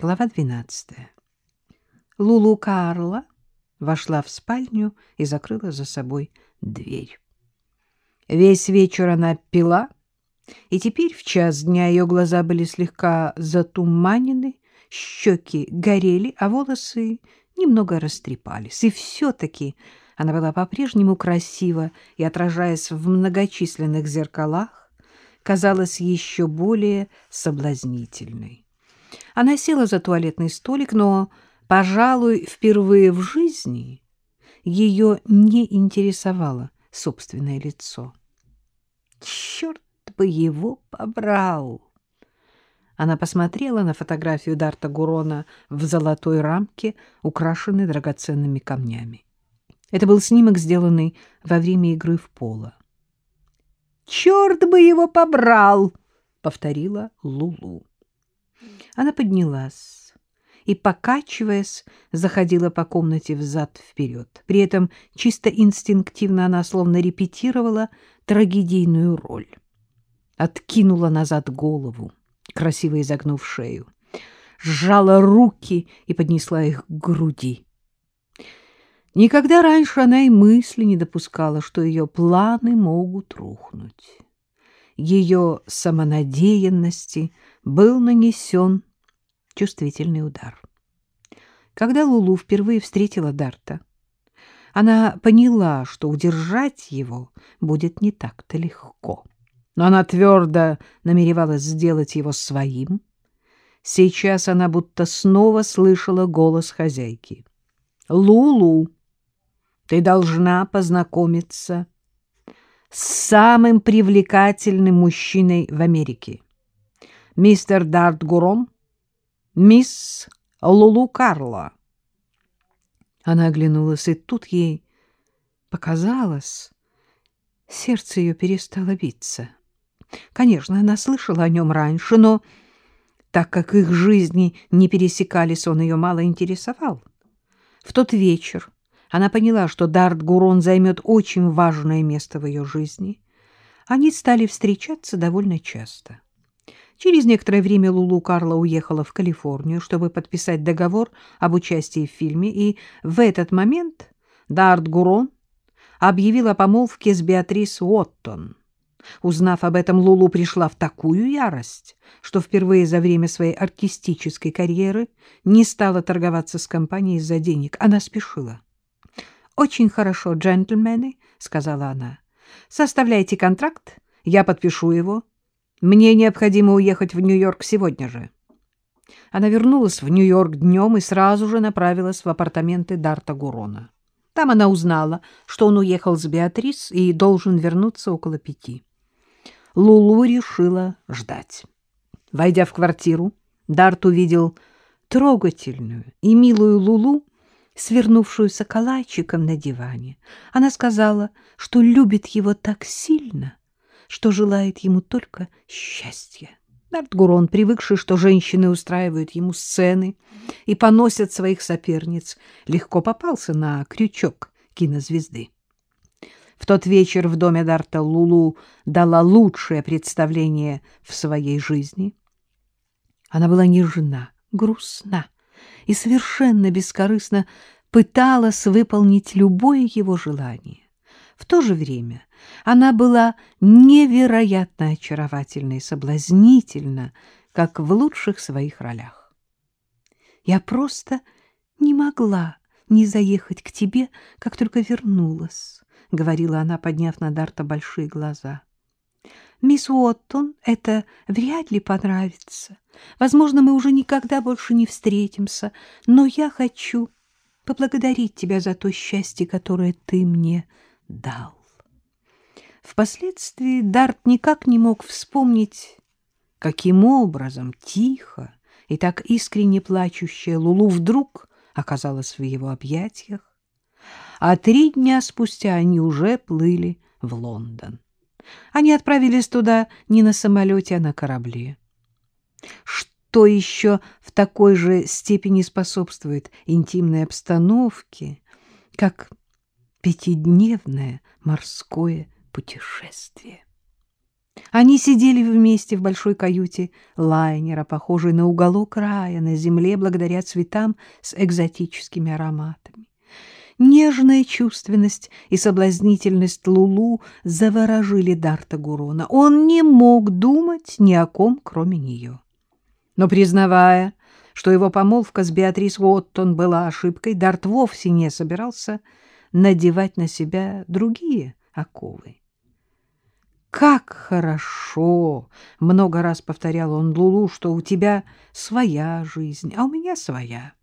Глава 12. Лулу Карла вошла в спальню и закрыла за собой дверь. Весь вечер она пила, и теперь в час дня ее глаза были слегка затуманены, щеки горели, а волосы немного растрепались. И все-таки она была по-прежнему красива и, отражаясь в многочисленных зеркалах, казалась еще более соблазнительной. Она села за туалетный столик, но, пожалуй, впервые в жизни ее не интересовало собственное лицо. Черт бы его побрал! Она посмотрела на фотографию Дарта Гурона в золотой рамке, украшенной драгоценными камнями. Это был снимок, сделанный во время игры в поло. «Черт бы его побрал!» — повторила Лулу. Она поднялась и, покачиваясь, заходила по комнате взад-вперед. При этом чисто инстинктивно она словно репетировала трагедийную роль. Откинула назад голову, красиво изогнув шею, сжала руки и поднесла их к груди. Никогда раньше она и мысли не допускала, что ее планы могут рухнуть ее самонадеянности был нанесен чувствительный удар. Когда Лулу впервые встретила Дарта, она поняла, что удержать его будет не так-то легко. Но она твердо намеревалась сделать его своим. Сейчас она будто снова слышала голос хозяйки. «Лулу, ты должна познакомиться самым привлекательным мужчиной в Америке. Мистер Дарт Гурон, мисс Лулу Карло. Она оглянулась, и тут ей показалось, сердце ее перестало биться. Конечно, она слышала о нем раньше, но так как их жизни не пересекались, он ее мало интересовал. В тот вечер она поняла, что Дарт Гурон займет очень важное место в ее жизни. Они стали встречаться довольно часто. Через некоторое время Лулу Карла уехала в Калифорнию, чтобы подписать договор об участии в фильме, и в этот момент Дарт Гурон объявил о помолвке с Беатрис Уоттон. Узнав об этом, Лулу пришла в такую ярость, что впервые за время своей артистической карьеры не стала торговаться с компанией из-за денег. Она спешила. — Очень хорошо, джентльмены, — сказала она. — Составляйте контракт, я подпишу его. Мне необходимо уехать в Нью-Йорк сегодня же. Она вернулась в Нью-Йорк днем и сразу же направилась в апартаменты Дарта Гурона. Там она узнала, что он уехал с Беатрис и должен вернуться около пяти. Лулу решила ждать. Войдя в квартиру, Дарт увидел трогательную и милую Лулу, свернувшуюся калачиком на диване. Она сказала, что любит его так сильно, что желает ему только счастья. Нартгурон, привыкший, что женщины устраивают ему сцены и поносят своих соперниц, легко попался на крючок кинозвезды. В тот вечер в доме Дарта Лулу дала лучшее представление в своей жизни. Она была нежна, грустна и совершенно бескорыстно пыталась выполнить любое его желание. В то же время она была невероятно очаровательна и соблазнительна, как в лучших своих ролях. Я просто не могла не заехать к тебе, как только вернулась, — говорила она, подняв на Дарта большие глаза. Мисс Уоттон это вряд ли понравится. Возможно, мы уже никогда больше не встретимся, но я хочу поблагодарить тебя за то счастье, которое ты мне дал. Впоследствии Дарт никак не мог вспомнить, каким образом тихо и так искренне плачущая Лулу вдруг оказалась в его объятиях, а три дня спустя они уже плыли в Лондон. Они отправились туда не на самолете, а на корабле. Что еще в такой же степени способствует интимной обстановке, как пятидневное морское путешествие? Они сидели вместе в большой каюте лайнера, похожей на уголок рая на земле благодаря цветам с экзотическими ароматами. Нежная чувственность и соблазнительность Лулу заворожили Дарта Гурона. Он не мог думать ни о ком, кроме нее. Но, признавая, что его помолвка с Беатрис Уоттон была ошибкой, Дарт вовсе не собирался надевать на себя другие оковы. «Как хорошо!» — много раз повторял он Лулу, что у тебя своя жизнь, а у меня своя.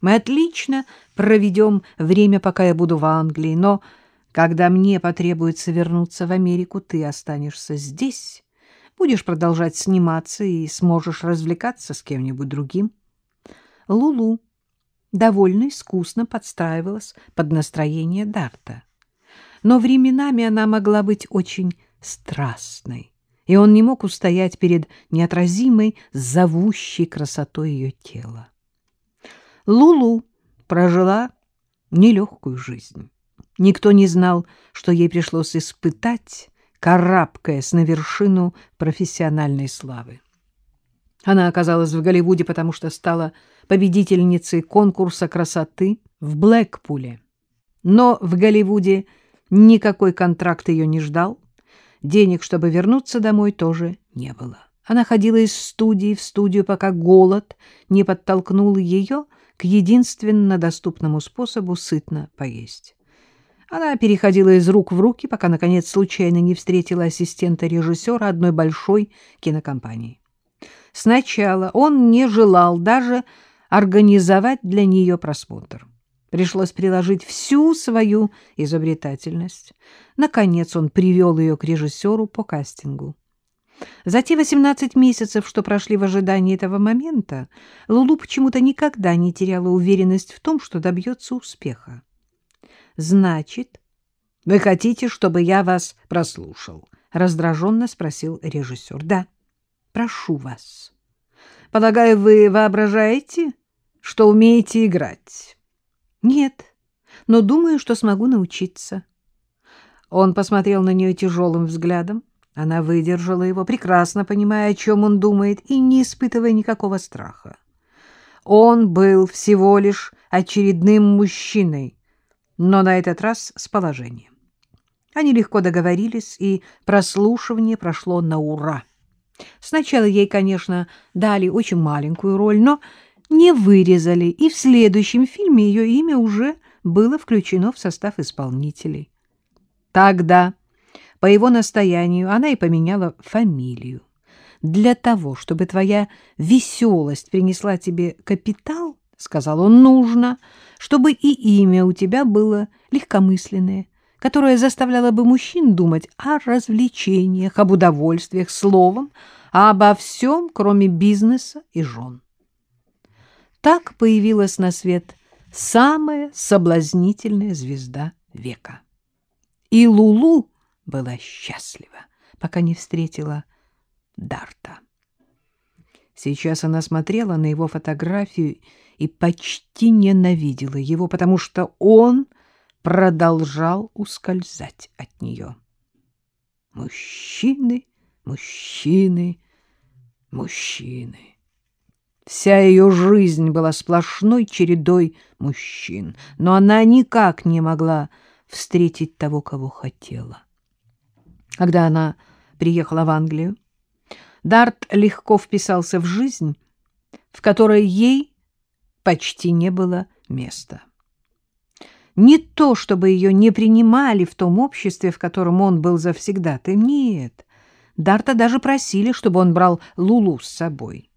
Мы отлично проведем время, пока я буду в Англии, но когда мне потребуется вернуться в Америку, ты останешься здесь, будешь продолжать сниматься и сможешь развлекаться с кем-нибудь другим. Лулу довольно искусно подстраивалась под настроение Дарта. Но временами она могла быть очень страстной, и он не мог устоять перед неотразимой, зовущей красотой ее тела. Лулу прожила нелегкую жизнь. Никто не знал, что ей пришлось испытать, карабкаясь на вершину профессиональной славы. Она оказалась в Голливуде, потому что стала победительницей конкурса красоты в Блэкпуле. Но в Голливуде никакой контракт ее не ждал, денег, чтобы вернуться домой, тоже не было. Она ходила из студии в студию, пока голод не подтолкнул ее к единственно доступному способу сытно поесть. Она переходила из рук в руки, пока, наконец, случайно не встретила ассистента режиссера одной большой кинокомпании. Сначала он не желал даже организовать для нее просмотр. Пришлось приложить всю свою изобретательность. Наконец он привел ее к режиссеру по кастингу. За те 18 месяцев, что прошли в ожидании этого момента, Лулу почему-то никогда не теряла уверенность в том, что добьется успеха. «Значит, вы хотите, чтобы я вас прослушал?» — раздраженно спросил режиссер. «Да, прошу вас. Полагаю, вы воображаете, что умеете играть?» «Нет, но думаю, что смогу научиться». Он посмотрел на нее тяжелым взглядом. Она выдержала его, прекрасно понимая, о чем он думает, и не испытывая никакого страха. Он был всего лишь очередным мужчиной, но на этот раз с положением. Они легко договорились, и прослушивание прошло на ура. Сначала ей, конечно, дали очень маленькую роль, но не вырезали, и в следующем фильме ее имя уже было включено в состав исполнителей. Тогда по его настоянию она и поменяла фамилию. Для того, чтобы твоя веселость принесла тебе капитал, — сказал он, — нужно, чтобы и имя у тебя было легкомысленное, которое заставляло бы мужчин думать о развлечениях, об удовольствиях, словом, обо всем, кроме бизнеса и жен. Так появилась на свет самая соблазнительная звезда века. И Лулу была счастлива, пока не встретила Дарта. Сейчас она смотрела на его фотографию и почти ненавидела его, потому что он продолжал ускользать от нее. Мужчины, мужчины, мужчины. Вся ее жизнь была сплошной чередой мужчин, но она никак не могла встретить того, кого хотела. Когда она приехала в Англию, Дарт легко вписался в жизнь, в которой ей почти не было места. Не то, чтобы ее не принимали в том обществе, в котором он был завсегдатаем, нет. Дарта даже просили, чтобы он брал Лулу с собой.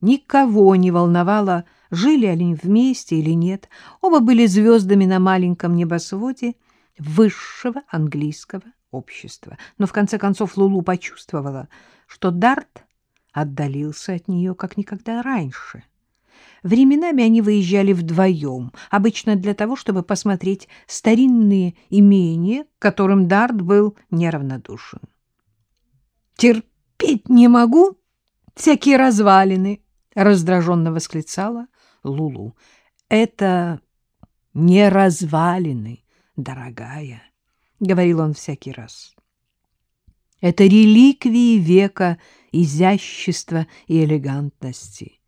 Никого не волновало, жили они вместе или нет. Оба были звездами на маленьком небосводе высшего английского общества. Но в конце концов Лулу почувствовала, что Дарт отдалился от нее как никогда раньше. Временами они выезжали вдвоем, обычно для того, чтобы посмотреть старинные имения, к которым Дарт был неравнодушен. «Терпеть не могу всякие развалины!» — раздраженно восклицала Лулу. «Это не развалины, дорогая!» — говорил он всякий раз. Это реликвии века изящества и элегантности,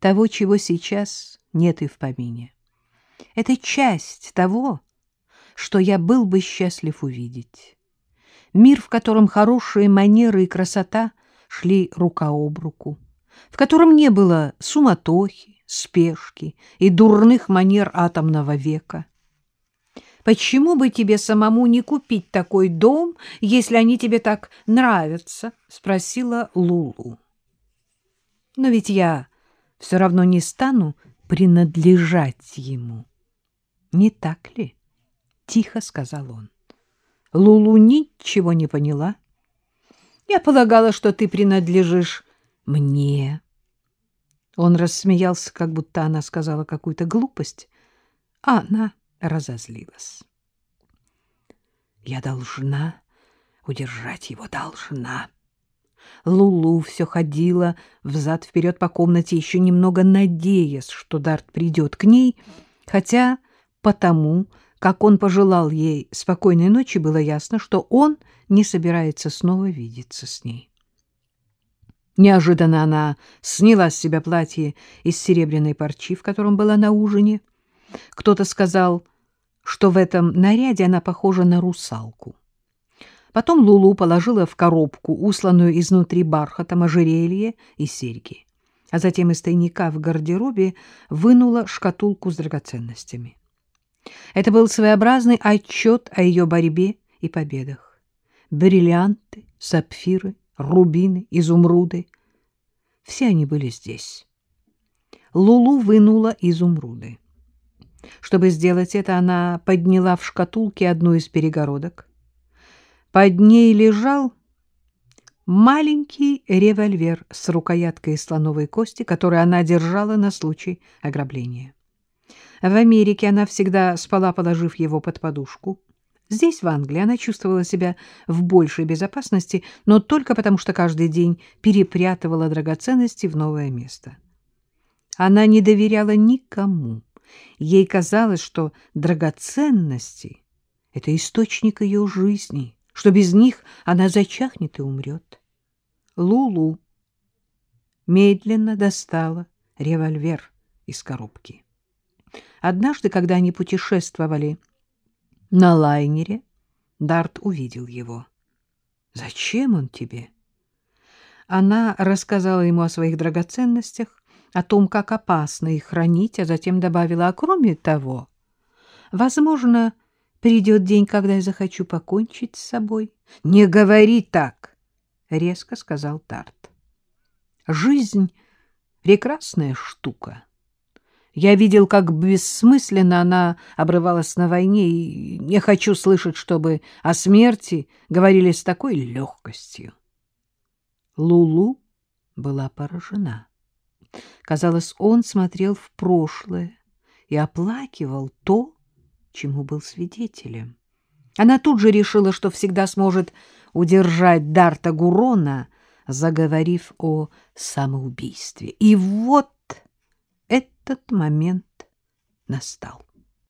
того, чего сейчас нет и в помине. Это часть того, что я был бы счастлив увидеть. Мир, в котором хорошие манеры и красота шли рука об руку, в котором не было суматохи, спешки и дурных манер атомного века. Почему бы тебе самому не купить такой дом, если они тебе так нравятся? — спросила Лулу. — Но ведь я все равно не стану принадлежать ему. — Не так ли? — тихо сказал он. Лулу ничего не поняла. — Я полагала, что ты принадлежишь мне. Он рассмеялся, как будто она сказала какую-то глупость, а она разозлилась. Я должна удержать его, должна. Лулу все ходила взад-вперед по комнате, еще немного надеясь, что Дарт придет к ней, хотя потому, как он пожелал ей спокойной ночи, было ясно, что он не собирается снова видеться с ней. Неожиданно она сняла с себя платье из серебряной парчи, в котором была на ужине. Кто-то сказал, что в этом наряде она похожа на русалку. Потом Лулу положила в коробку, усланную изнутри бархатом, ожерелье и серьги, а затем из тайника в гардеробе вынула шкатулку с драгоценностями. Это был своеобразный отчет о ее борьбе и победах. Бриллианты, сапфиры, рубины, изумруды — все они были здесь. Лулу вынула изумруды. Чтобы сделать это, она подняла в шкатулке одну из перегородок. Под ней лежал маленький револьвер с рукояткой из слоновой кости, который она держала на случай ограбления. В Америке она всегда спала, положив его под подушку. Здесь, в Англии, она чувствовала себя в большей безопасности, но только потому, что каждый день перепрятывала драгоценности в новое место. Она не доверяла никому. Ей казалось, что драгоценности — это источник ее жизни, что без них она зачахнет и умрет. Лулу медленно достала револьвер из коробки. Однажды, когда они путешествовали на лайнере, Дарт увидел его. «Зачем он тебе?» Она рассказала ему о своих драгоценностях, о том, как опасно их хранить, а затем добавила, а кроме того, возможно, придет день, когда я захочу покончить с собой. — Не говори так! — резко сказал Тарт. — Жизнь — прекрасная штука. Я видел, как бессмысленно она обрывалась на войне, и не хочу слышать, чтобы о смерти говорили с такой легкостью. Лулу была поражена. Казалось, он смотрел в прошлое и оплакивал то, чему был свидетелем. Она тут же решила, что всегда сможет удержать Дарта Гурона, заговорив о самоубийстве. И вот этот момент настал.